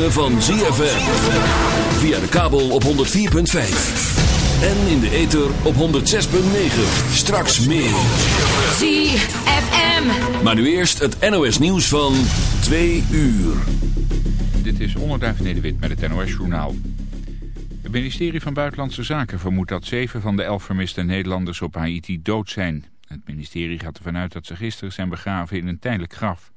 ritme van ZFM. Via de kabel op 104.5. En in de ether op 106.9. Straks meer. ZFM. Maar nu eerst het NOS nieuws van 2 uur. Dit is Onderduif Nederwit met het NOS Journaal. Het ministerie van Buitenlandse Zaken vermoedt dat zeven van de elf vermiste Nederlanders op Haiti dood zijn. Het ministerie gaat ervan uit dat ze gisteren zijn begraven in een tijdelijk graf.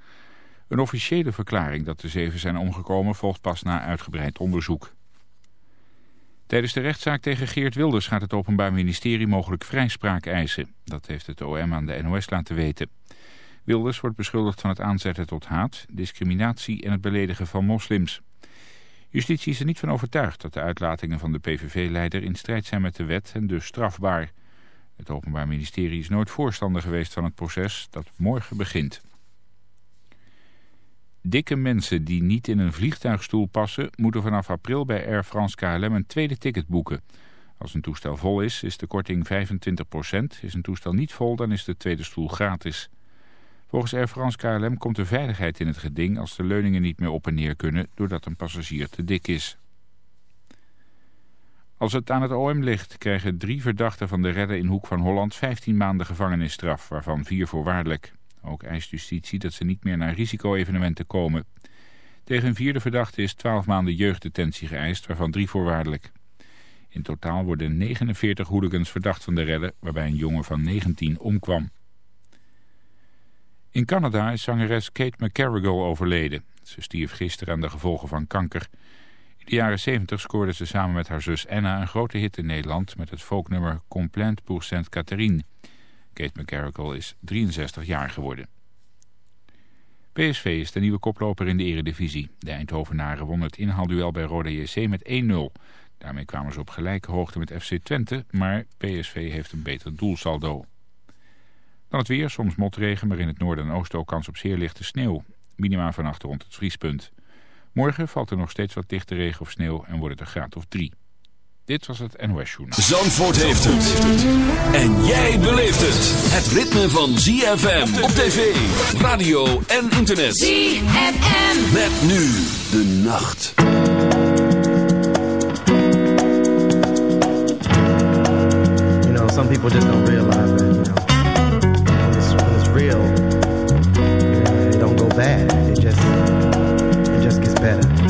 Een officiële verklaring dat de zeven zijn omgekomen volgt pas na uitgebreid onderzoek. Tijdens de rechtszaak tegen Geert Wilders gaat het Openbaar Ministerie mogelijk vrijspraak eisen. Dat heeft het OM aan de NOS laten weten. Wilders wordt beschuldigd van het aanzetten tot haat, discriminatie en het beledigen van moslims. Justitie is er niet van overtuigd dat de uitlatingen van de PVV-leider in strijd zijn met de wet en dus strafbaar. Het Openbaar Ministerie is nooit voorstander geweest van het proces dat morgen begint. Dikke mensen die niet in een vliegtuigstoel passen... moeten vanaf april bij Air France KLM een tweede ticket boeken. Als een toestel vol is, is de korting 25%. Is een toestel niet vol, dan is de tweede stoel gratis. Volgens Air France KLM komt de veiligheid in het geding... als de leuningen niet meer op en neer kunnen... doordat een passagier te dik is. Als het aan het OM ligt, krijgen drie verdachten van de redden in Hoek van Holland 15 maanden gevangenisstraf, waarvan vier voorwaardelijk. Ook eist justitie dat ze niet meer naar risico-evenementen komen. Tegen een vierde verdachte is 12 maanden jeugddetentie geëist, waarvan drie voorwaardelijk. In totaal worden 49 hooligans verdacht van de redden, waarbij een jongen van 19 omkwam. In Canada is zangeres Kate McCarrigal overleden. Ze stierf gisteren aan de gevolgen van kanker. In de jaren 70 scoorde ze samen met haar zus Anna een grote hit in Nederland... met het folknummer Complaint pour Sainte Catherine... Kate McCarrickle is 63 jaar geworden. PSV is de nieuwe koploper in de eredivisie. De Eindhovenaren wonnen het inhaalduel bij Roda JC met 1-0. Daarmee kwamen ze op gelijke hoogte met FC Twente, maar PSV heeft een beter doelsaldo. Dan het weer, soms motregen, maar in het noorden en oosten ook kans op zeer lichte sneeuw. Minima vannacht rond het vriespunt. Morgen valt er nog steeds wat lichte regen of sneeuw en wordt het een graad of 3. Dit was het NOS Journal. Zandvoort heeft het. En jij beleeft het. Het ritme van ZFM op tv, radio en internet. ZFM. Met nu de nacht. You know, some people just don't realize that, you know, when it's, when it's real, you know, it don't go bad. It just, it just gets better.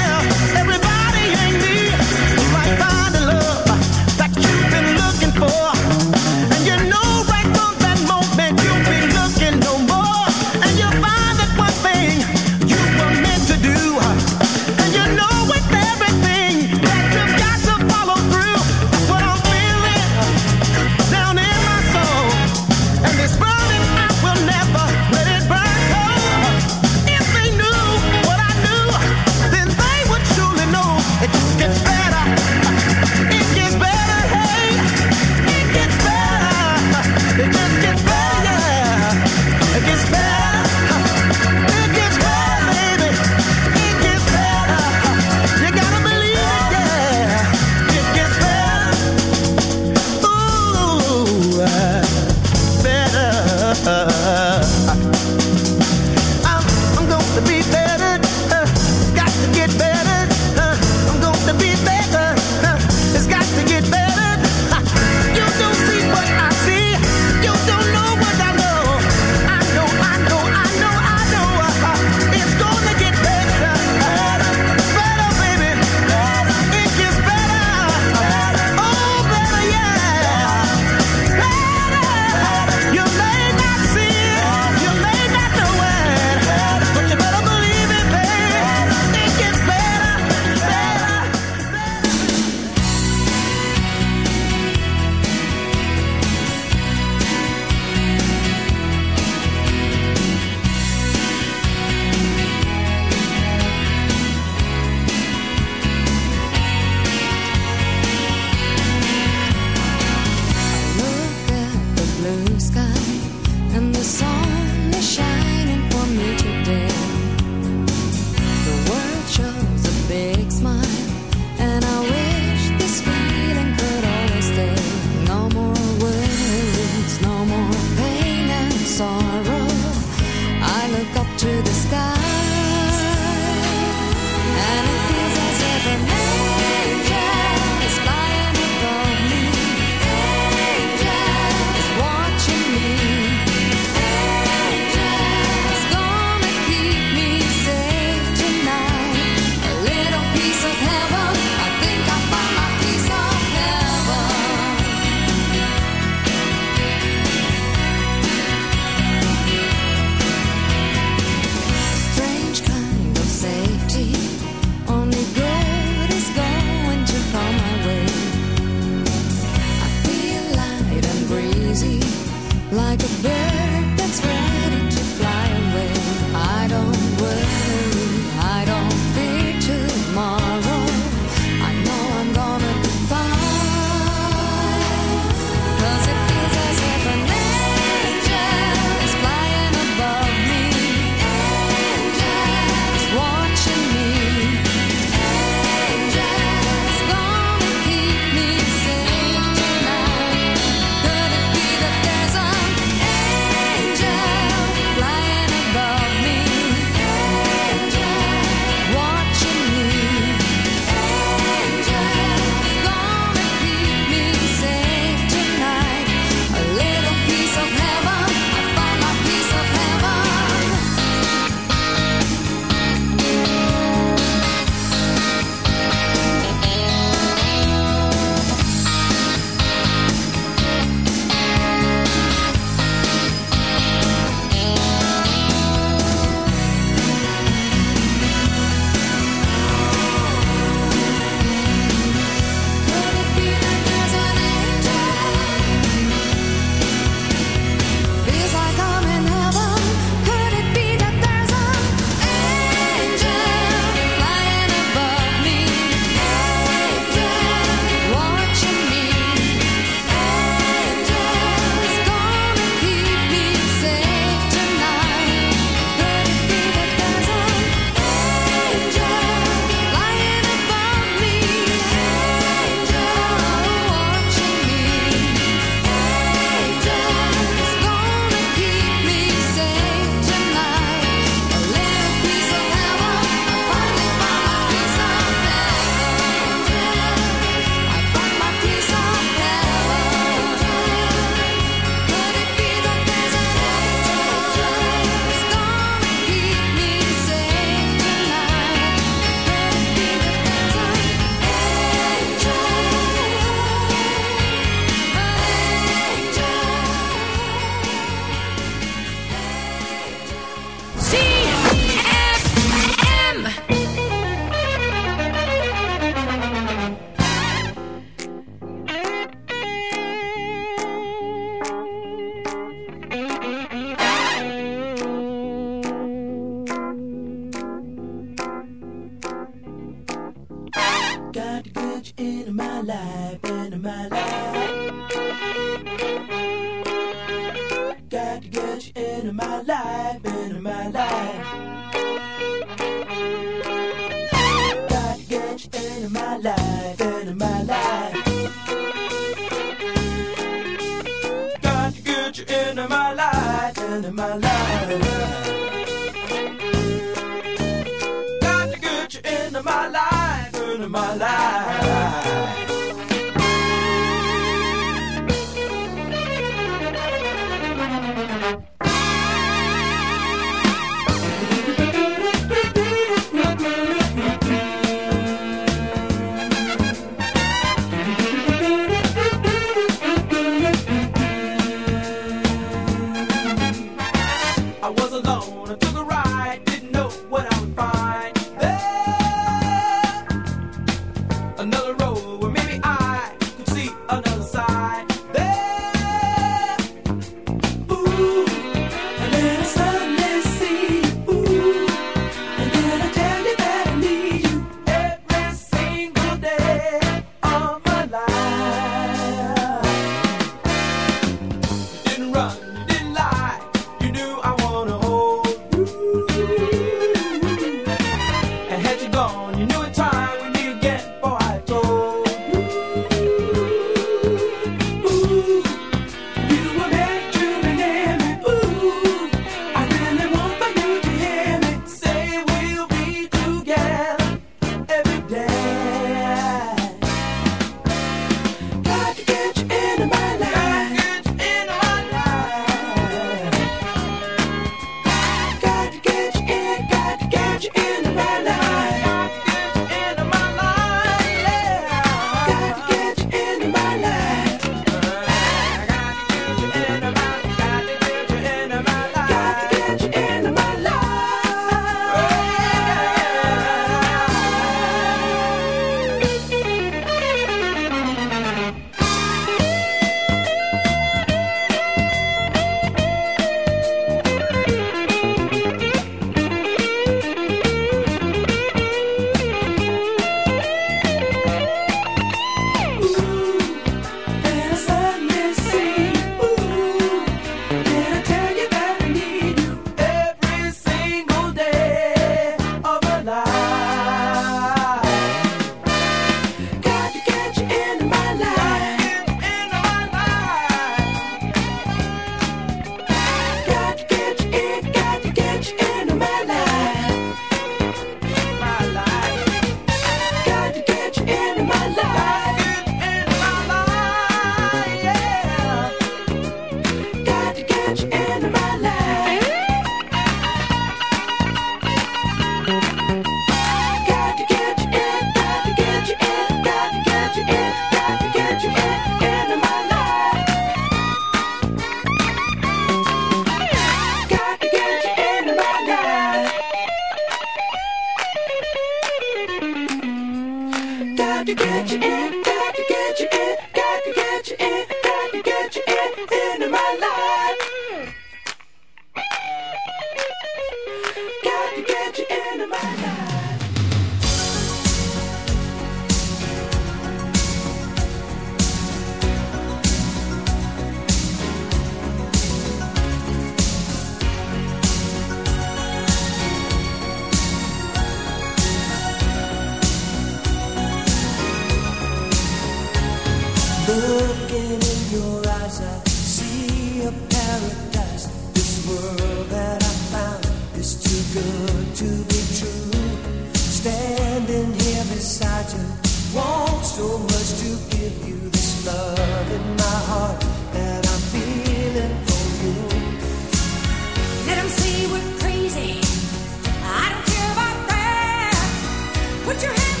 Put your hands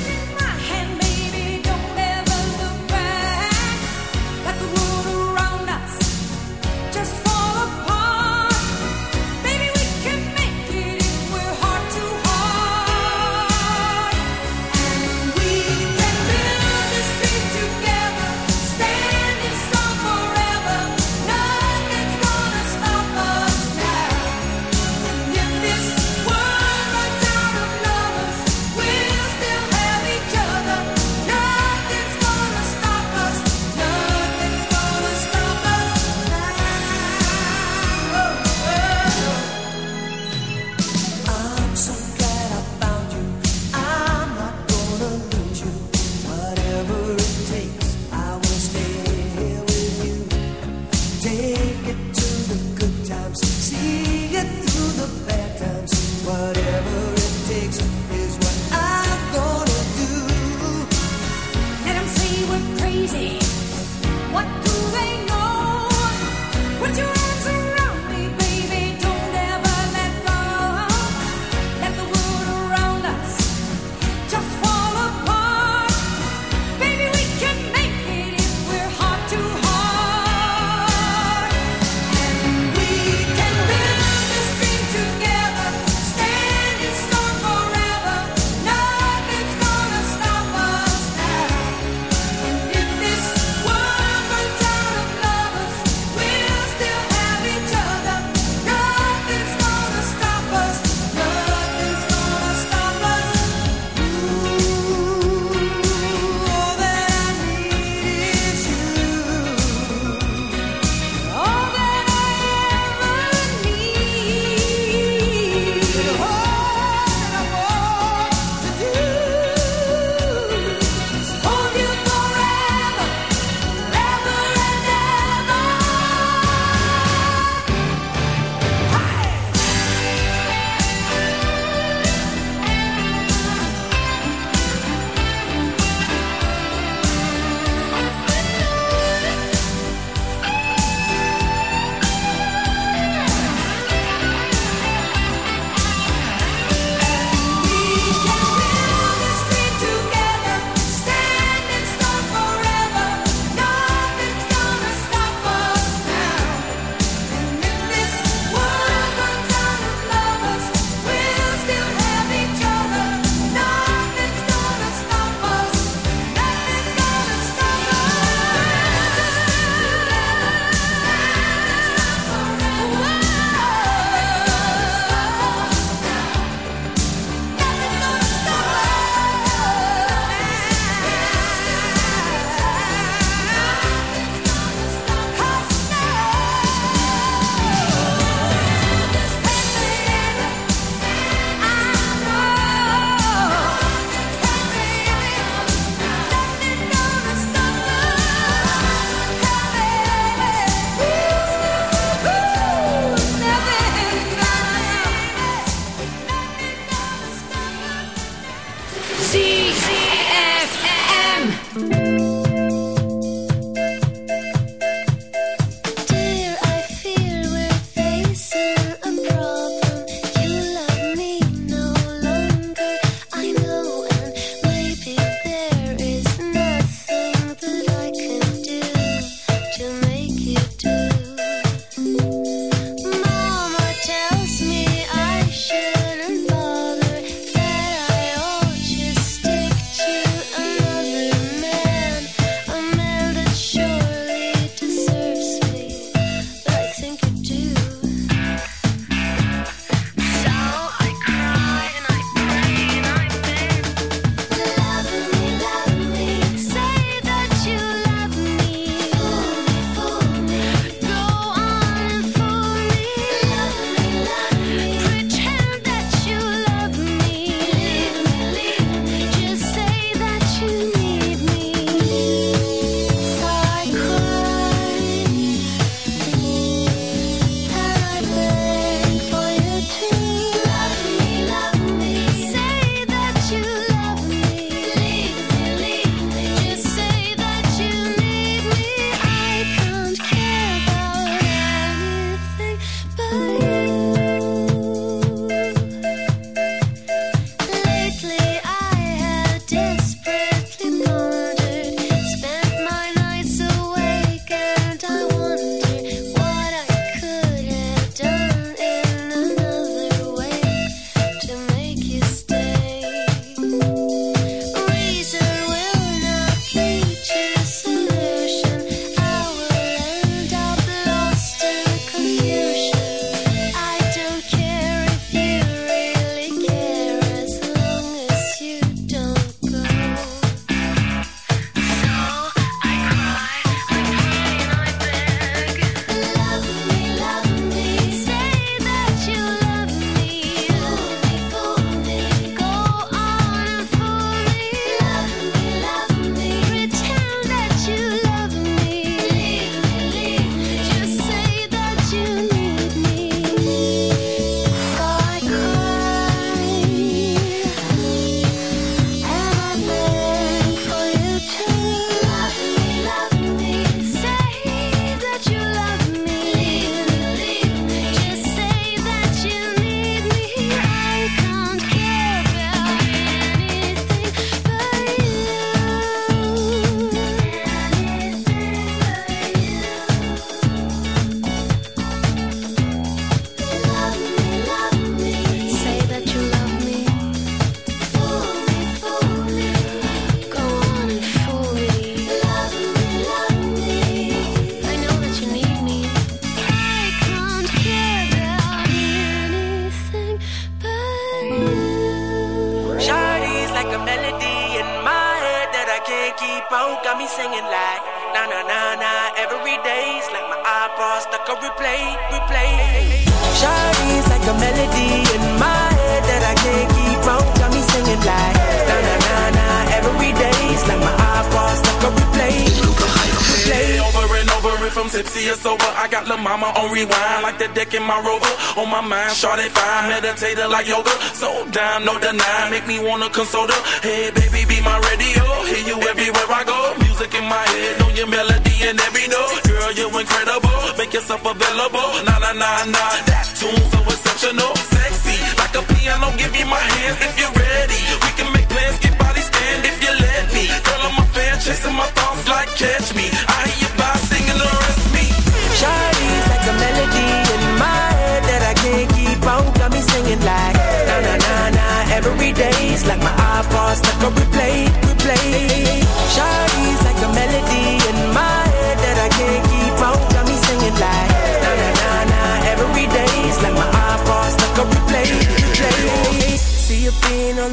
console the head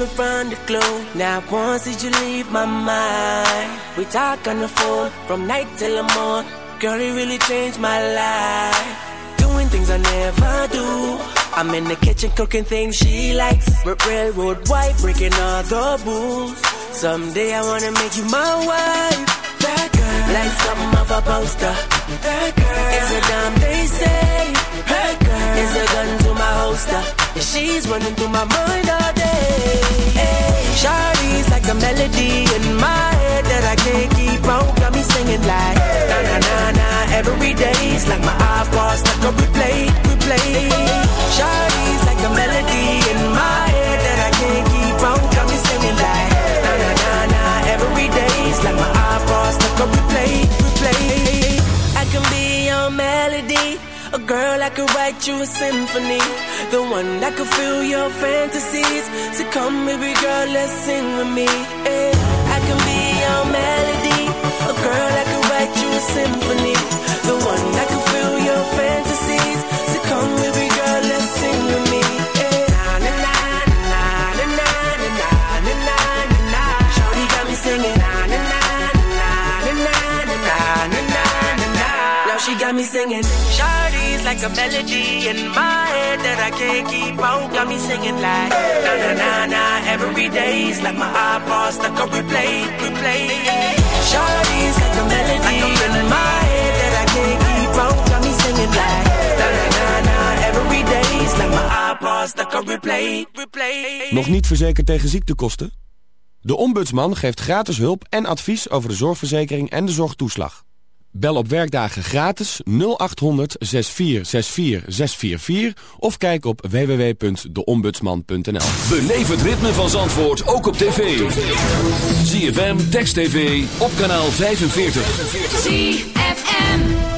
on the glow. Now once did you leave my mind? We talk on the phone from night till the morning. Girl, it really changed my life. Doing things I never do. I'm in the kitchen cooking things she likes. Railroad white, breaking all the rules. Someday I wanna make you my wife. That girl like something of a poster. That girl is a dime, they say. That girl is a gun to my holster. She's running through my mind all Shawty's like a melody in my head that I can't keep on. Got me singing like na na na na every day's like my iPod stuck on replay, replay. Shawty's like a melody in my head that I can't keep on. Got me singing like na na na na every day's like my iPod stuck on replay, replay. I can be your melody. A girl that could write you a symphony. The one that could fill your fantasies. So come, baby girl, let's sing with me. Yeah. I can be your melody. A girl that could write you a symphony. The one that could me singing. Shawty's like a melody in my head that I can't keep on. Got me singing like na na na na every day's like my iPod stuck on replay, replay. Shawty's like a melody in my head that I can't keep on. Got me singing like na na na na every day's like my iPod stuck on replay, replay. Nog niet verzekerd tegen ziektekosten? De Ombudsman geeft gratis hulp en advies over de zorgverzekering en de zorgtoeslag. Bel op werkdagen gratis 0800 6464 644 of kijk op www.deombudsman.nl. Beleef het ritme van Zandvoort ook op tv. ZFM, Text TV, op kanaal 45. ZFM.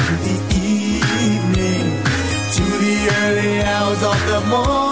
early hours of the morning.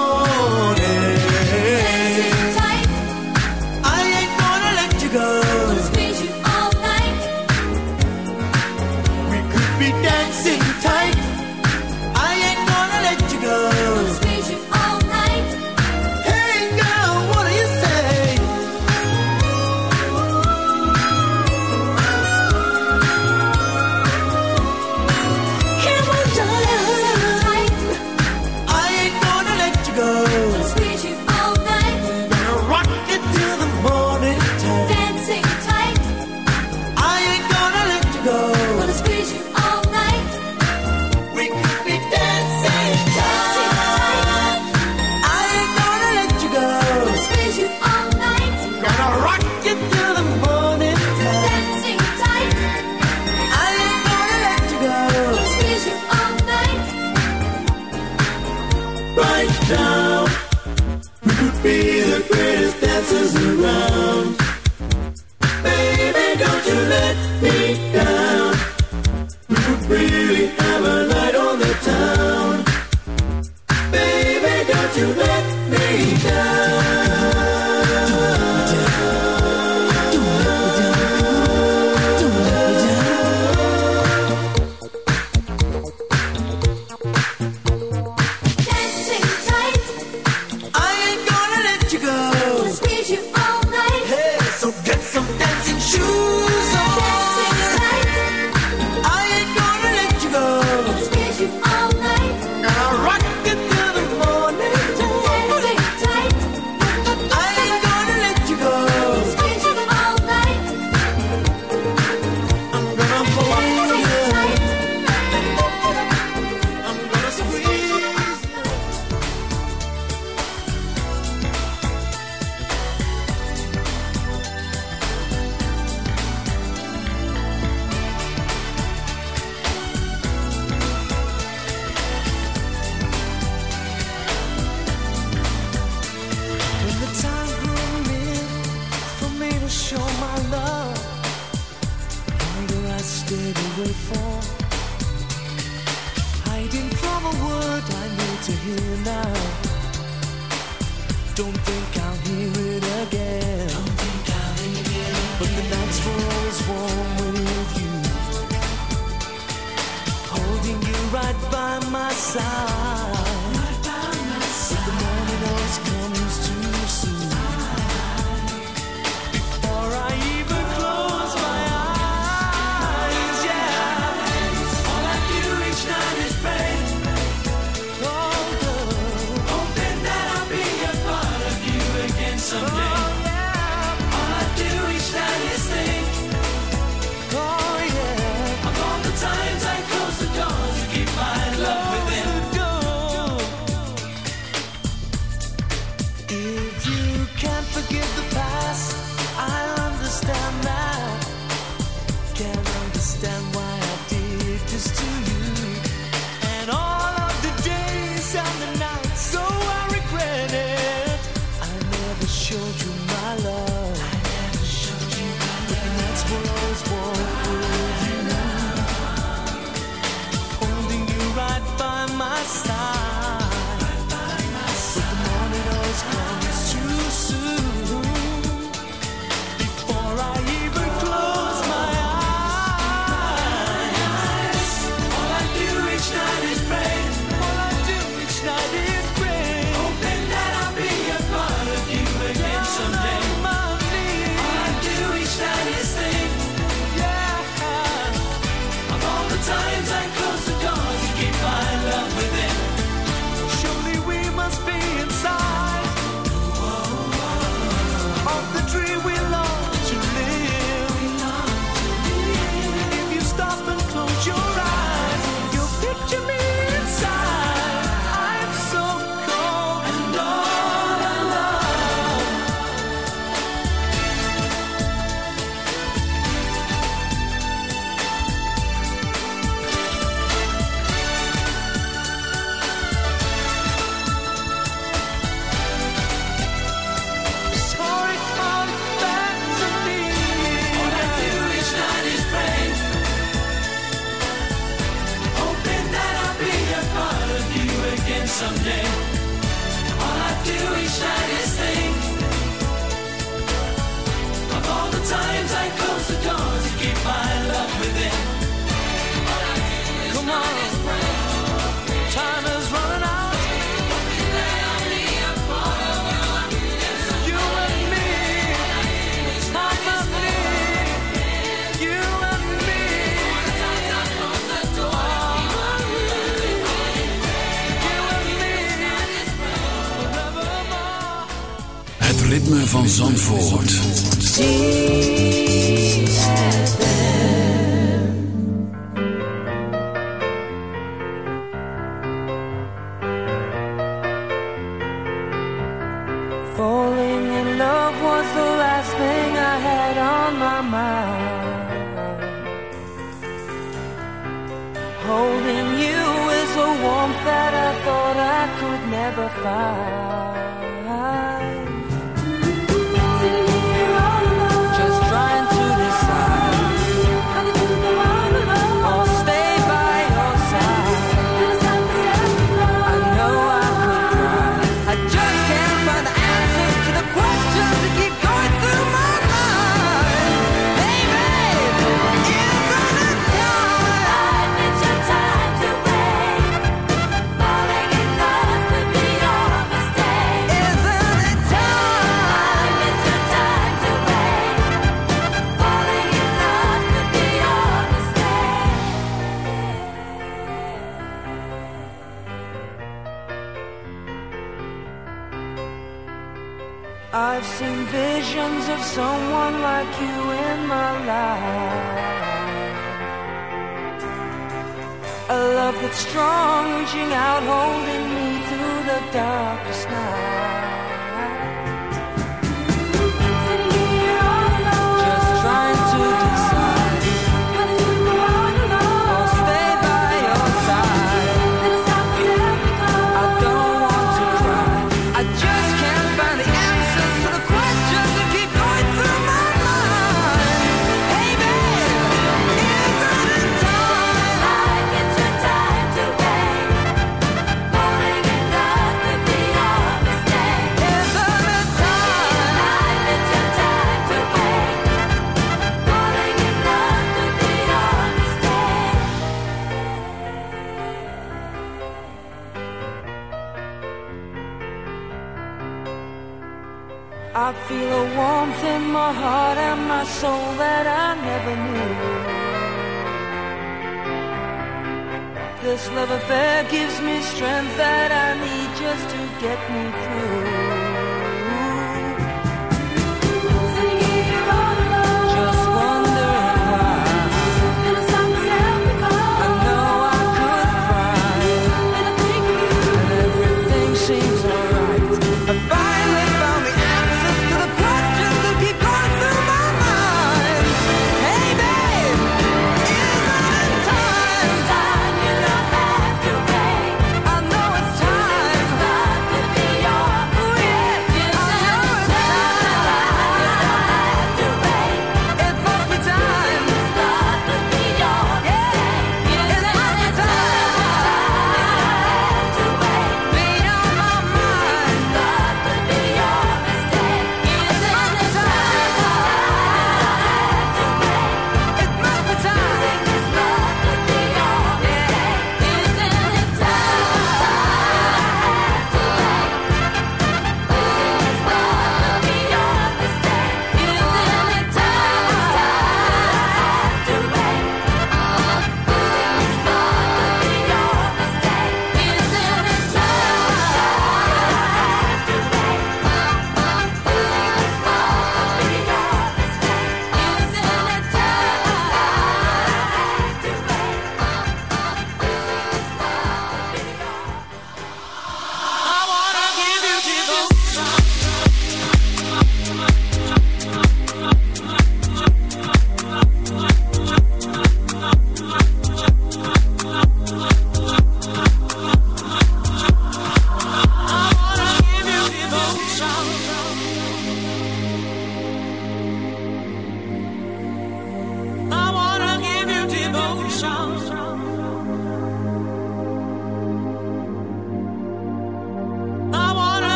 Zandvoort.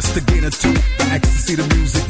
Just to get into the ecstasy, the music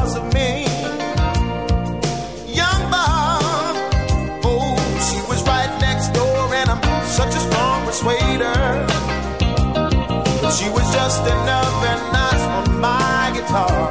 just enough and nice on my guitar.